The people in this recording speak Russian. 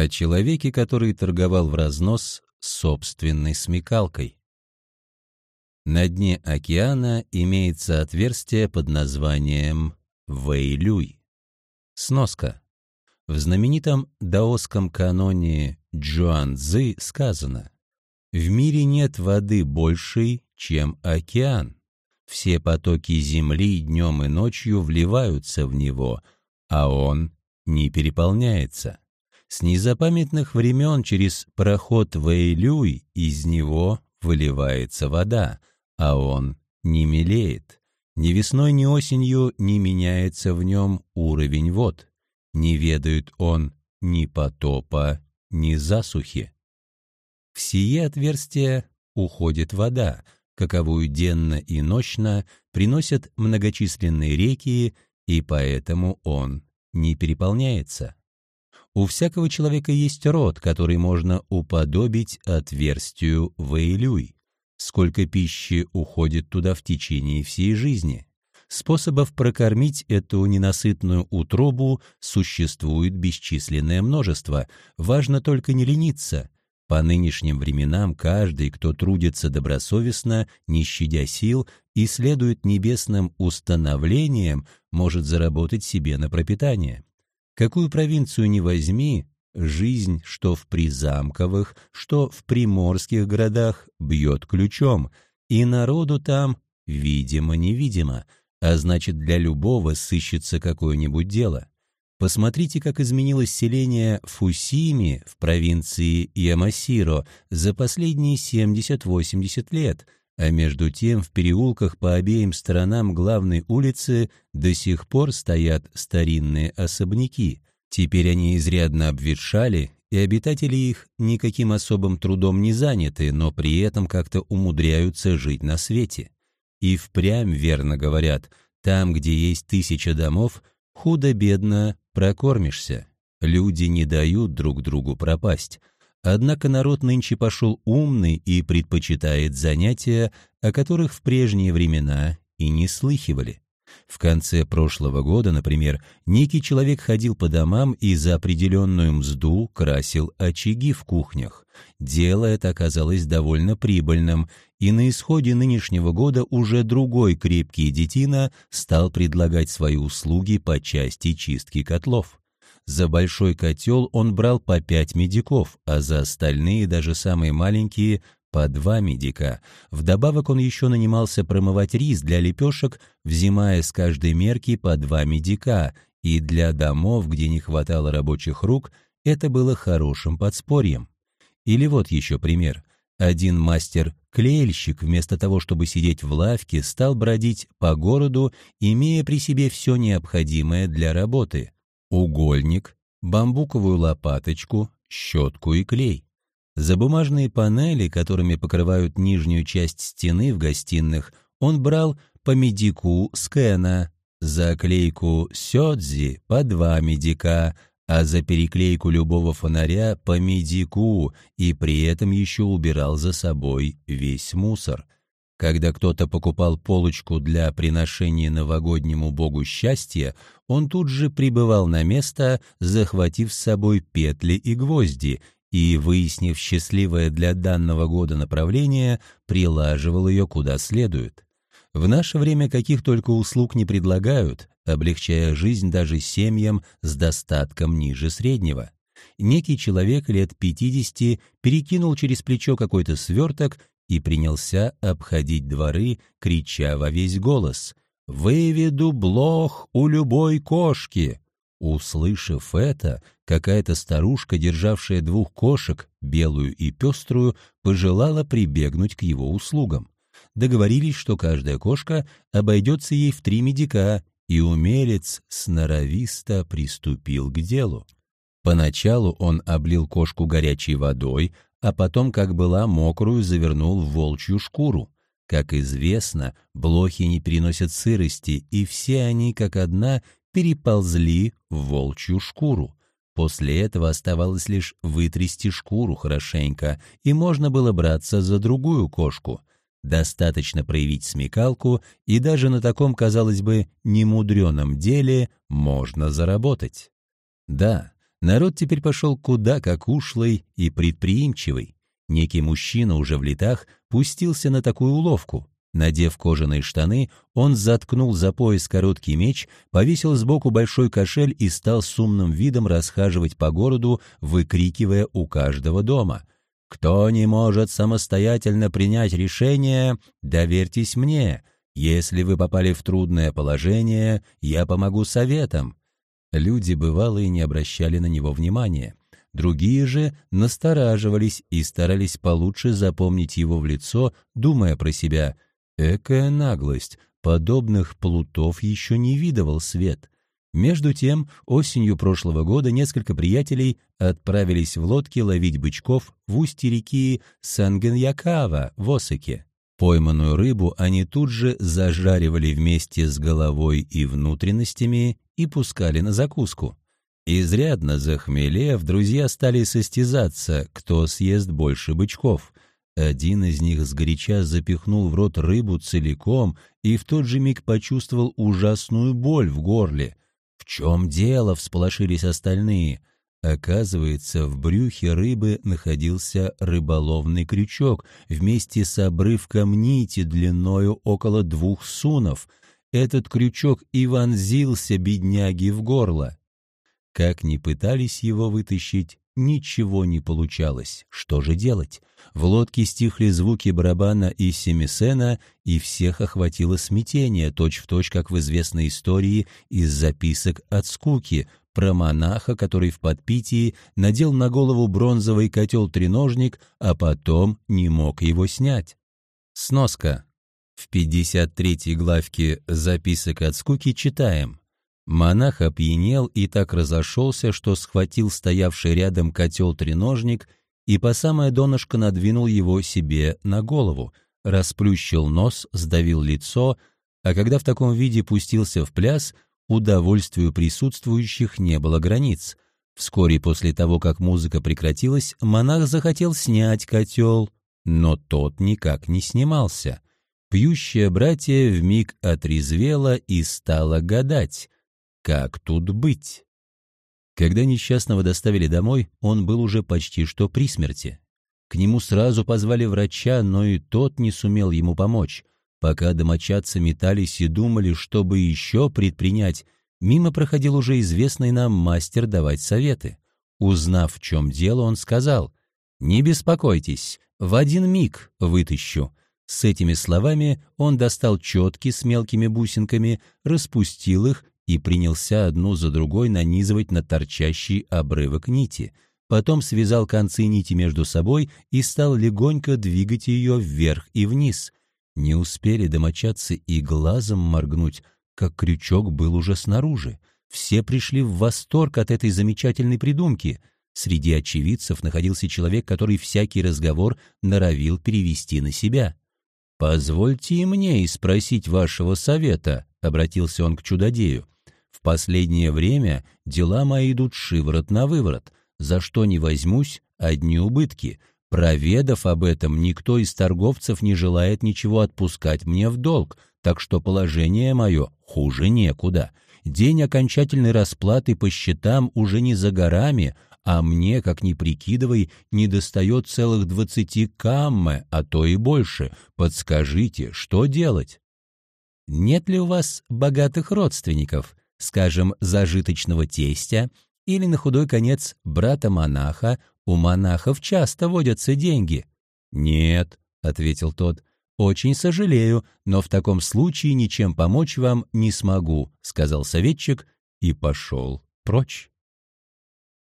о человеке, который торговал в разнос собственной смекалкой. На дне океана имеется отверстие под названием Вэйлюй. Сноска. В знаменитом даосском каноне Джуанцзы сказано «В мире нет воды большей, чем океан. Все потоки земли днем и ночью вливаются в него, а он не переполняется. С незапамятных времен через проход Вэйлюй из него выливается вода, а он не мелеет. Ни весной, ни осенью не меняется в нем уровень вод. Не ведает он ни потопа, ни засухи. В сие отверстие уходит вода, каковую денно и ночно приносят многочисленные реки, и поэтому он не переполняется. У всякого человека есть рот, который можно уподобить отверстию Вэйлюй. Сколько пищи уходит туда в течение всей жизни? Способов прокормить эту ненасытную утробу существует бесчисленное множество. Важно только не лениться. По нынешним временам каждый, кто трудится добросовестно, не щадя сил и следует небесным установлениям, может заработать себе на пропитание. Какую провинцию ни возьми, жизнь, что в призамковых, что в приморских городах, бьет ключом, и народу там, видимо-невидимо, а значит, для любого сыщется какое-нибудь дело. Посмотрите, как изменилось селение Фусими в провинции Ямасиро за последние 70-80 лет, а между тем в переулках по обеим сторонам главной улицы до сих пор стоят старинные особняки. Теперь они изрядно обветшали, и обитатели их никаким особым трудом не заняты, но при этом как-то умудряются жить на свете. И впрямь верно говорят, там, где есть тысяча домов, худо-бедно прокормишься. Люди не дают друг другу пропасть. Однако народ нынче пошел умный и предпочитает занятия, о которых в прежние времена и не слыхивали. В конце прошлого года, например, некий человек ходил по домам и за определенную мзду красил очаги в кухнях. Дело это оказалось довольно прибыльным, и на исходе нынешнего года уже другой крепкий детина стал предлагать свои услуги по части чистки котлов. За большой котел он брал по пять медиков, а за остальные, даже самые маленькие, по два медика. Вдобавок он еще нанимался промывать рис для лепешек, взимая с каждой мерки по два медика, и для домов, где не хватало рабочих рук, это было хорошим подспорьем. Или вот еще пример. Один мастер-клеильщик вместо того, чтобы сидеть в лавке, стал бродить по городу, имея при себе все необходимое для работы. Угольник, бамбуковую лопаточку, щетку и клей. За бумажные панели, которыми покрывают нижнюю часть стены в гостиных, он брал по медику скена, за клейку сёдзи по два медика, а за переклейку любого фонаря по медику и при этом еще убирал за собой весь мусор. Когда кто-то покупал полочку для приношения новогоднему богу счастья, он тут же прибывал на место, захватив с собой петли и гвозди, и, выяснив счастливое для данного года направление, прилаживал ее куда следует. В наше время каких только услуг не предлагают, облегчая жизнь даже семьям с достатком ниже среднего. Некий человек лет 50 перекинул через плечо какой-то сверток и принялся обходить дворы, крича во весь голос «Выведу блох у любой кошки!» Услышав это, какая-то старушка, державшая двух кошек, белую и пеструю, пожелала прибегнуть к его услугам договорились, что каждая кошка обойдется ей в три медика, и умелец сноровисто приступил к делу. Поначалу он облил кошку горячей водой, а потом, как была мокрую, завернул в волчью шкуру. Как известно, блохи не переносят сырости, и все они, как одна, переползли в волчью шкуру. После этого оставалось лишь вытрясти шкуру хорошенько, и можно было браться за другую кошку. Достаточно проявить смекалку, и даже на таком, казалось бы, немудреном деле можно заработать. Да, Народ теперь пошел куда как ушлый и предприимчивый. Некий мужчина уже в летах пустился на такую уловку. Надев кожаные штаны, он заткнул за пояс короткий меч, повесил сбоку большой кошель и стал с умным видом расхаживать по городу, выкрикивая у каждого дома. «Кто не может самостоятельно принять решение, доверьтесь мне. Если вы попали в трудное положение, я помогу советом». Люди бывалые не обращали на него внимания. Другие же настораживались и старались получше запомнить его в лицо, думая про себя «Экая наглость, подобных плутов еще не видывал свет». Между тем, осенью прошлого года несколько приятелей отправились в лодке ловить бычков в устье реки Сангеньякава в Осаке. Пойманную рыбу они тут же зажаривали вместе с головой и внутренностями и пускали на закуску. Изрядно захмелев, друзья стали состязаться, кто съест больше бычков. Один из них сгоряча запихнул в рот рыбу целиком и в тот же миг почувствовал ужасную боль в горле. «В чем дело?» — всполошились остальные. Оказывается, в брюхе рыбы находился рыболовный крючок вместе с обрывком нити длиною около двух сунов. Этот крючок и вонзился бедняги в горло. Как ни пытались его вытащить, ничего не получалось. Что же делать? В лодке стихли звуки барабана и семисена, и всех охватило смятение, точь-в-точь, точь, как в известной истории из записок от скуки, про монаха, который в подпитии надел на голову бронзовый котел-треножник, а потом не мог его снять. Сноска. В 53-й главке записок от скуки читаем. Монах опьянел и так разошелся, что схватил стоявший рядом котел-треножник и по самое донышко надвинул его себе на голову, расплющил нос, сдавил лицо, а когда в таком виде пустился в пляс, удовольствию присутствующих не было границ. Вскоре после того, как музыка прекратилась, монах захотел снять котел, но тот никак не снимался. Пьющее братье вмиг отрезвело и стало гадать, как тут быть? Когда несчастного доставили домой, он был уже почти что при смерти. К нему сразу позвали врача, но и тот не сумел ему помочь. Пока домочадцы метались и думали, что бы еще предпринять, мимо проходил уже известный нам мастер давать советы. Узнав, в чем дело, он сказал, «Не беспокойтесь, в один миг вытащу». С этими словами он достал четки с мелкими бусинками, распустил их и принялся одну за другой нанизывать на торчащий обрывок нити. Потом связал концы нити между собой и стал легонько двигать ее вверх и вниз. Не успели домочадцы и глазом моргнуть, как крючок был уже снаружи. Все пришли в восторг от этой замечательной придумки. Среди очевидцев находился человек, который всякий разговор норовил перевести на себя. «Позвольте и мне и спросить вашего совета», — обратился он к чудодею. В последнее время дела мои идут шиворот на выворот. За что не возьмусь, одни убытки. Проведав об этом, никто из торговцев не желает ничего отпускать мне в долг, так что положение мое хуже некуда. День окончательной расплаты по счетам уже не за горами, а мне, как ни прикидывай, не достает целых двадцати камме, а то и больше. Подскажите, что делать? Нет ли у вас богатых родственников? скажем, зажиточного тестя или, на худой конец, брата-монаха, у монахов часто водятся деньги. «Нет», — ответил тот, — «очень сожалею, но в таком случае ничем помочь вам не смогу», — сказал советчик и пошел прочь.